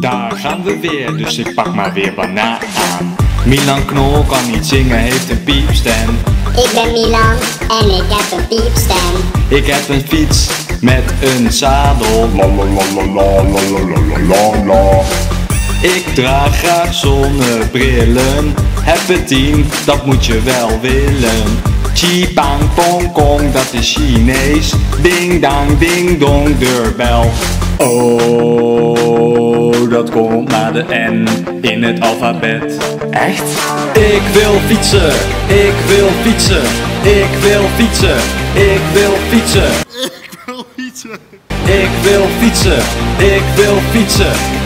Daar gaan we weer, dus ik pak maar weer banaan. Milan Knol kan niet zingen, heeft een piepstem. Ik ben Milan en ik heb een piepstem. Ik heb een fiets met een zadel. Ik draag graag zonnebrillen. Heb er team, dat moet je wel willen. Chi pang pong kong, dat is Chinees. Ding dang ding dong, deurbel. Oh, dat komt na de N in het alfabet. Echt? Ik wil fietsen, ik wil fietsen, ik wil fietsen, ik wil fietsen. Ik wil fietsen, ik wil fietsen, ik wil fietsen.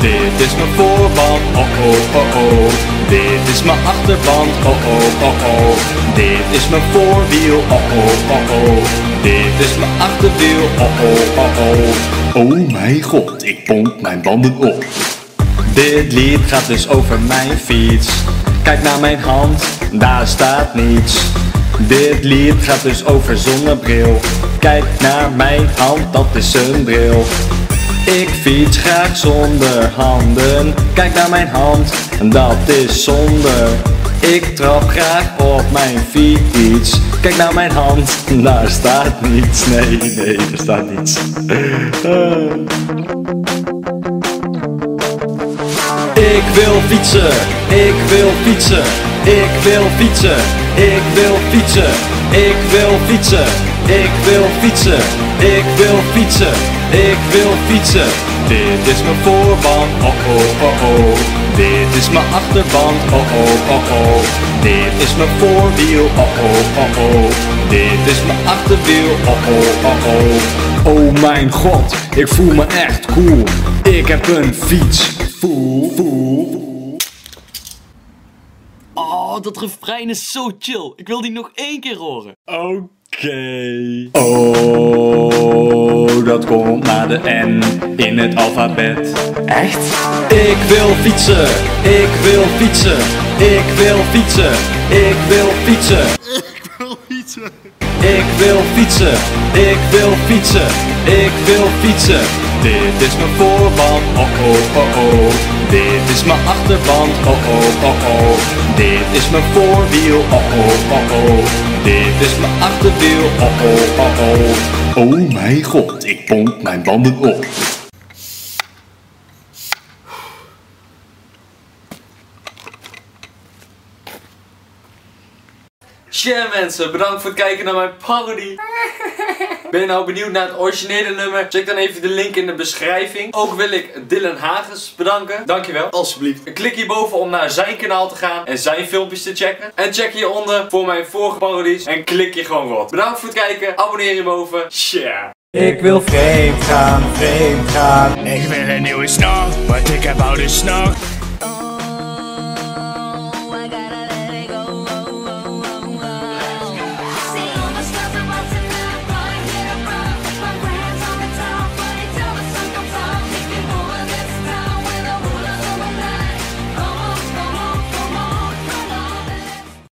Dit is mijn voorband, oh oh oh oh. Dit is mijn achterband, oh oh oh oh. Dit is mijn voorwiel, oh oh oh oh. Dit is mijn achterwiel, oh oh oh oh. Oh mijn god, ik pomp mijn banden op. Dit lied gaat dus over mijn fiets. Kijk naar mijn hand, daar staat niets. Dit lied gaat dus over zonnebril. Kijk naar mijn hand, dat is een bril. Ik fiets graag zonder handen. Kijk naar mijn hand, dat is zonder. Ik trap graag op mijn fiets. Kijk naar mijn hand, daar staat niets. Nee, nee, er staat niets. Ik wil fietsen, ik wil fietsen, ik wil fietsen, ik wil fietsen, ik wil fietsen, ik wil fietsen, ik wil fietsen. Dit is mijn voorband, oh oh oh oh. Dit is mijn achterband, oh oh oh oh. Dit is mijn voorwiel, oh oh oh oh. Dit is mijn achterwiel, oh oh oh oh. Oh mijn god, ik voel me echt cool. Ik heb een fiets. Voel, voel. Oh, dat refrein is zo chill. Ik wil die nog één keer horen. Oké. Oh, dat komt na de N in het alfabet. Echt? Ik wil fietsen, ik wil fietsen, ik wil fietsen, ik wil fietsen. Ik wil fietsen, ik wil fietsen, ik wil fietsen. Dit is mijn voorband, oh oh oh oh. Dit is mijn achterband, oh oh oh oh. Dit is mijn voorwiel, oh oh oh oh. Dit is mijn achterwiel, oh oh oh oh. Oh mijn god, ik pomp mijn banden op. Tja mensen, bedankt voor het kijken naar mijn parodie. Ben je nou benieuwd naar het originele nummer? Check dan even de link in de beschrijving. Ook wil ik Dylan Hagens bedanken. Dankjewel. Alsjeblieft. Klik hierboven om naar zijn kanaal te gaan en zijn filmpjes te checken. En check hieronder voor mijn vorige parodies. En klik je gewoon wat. Bedankt voor het kijken. Abonneer je boven. Share. Ik wil vreemd gaan, vreemd gaan. Ik wil een nieuwe snor, want ik heb oude snor.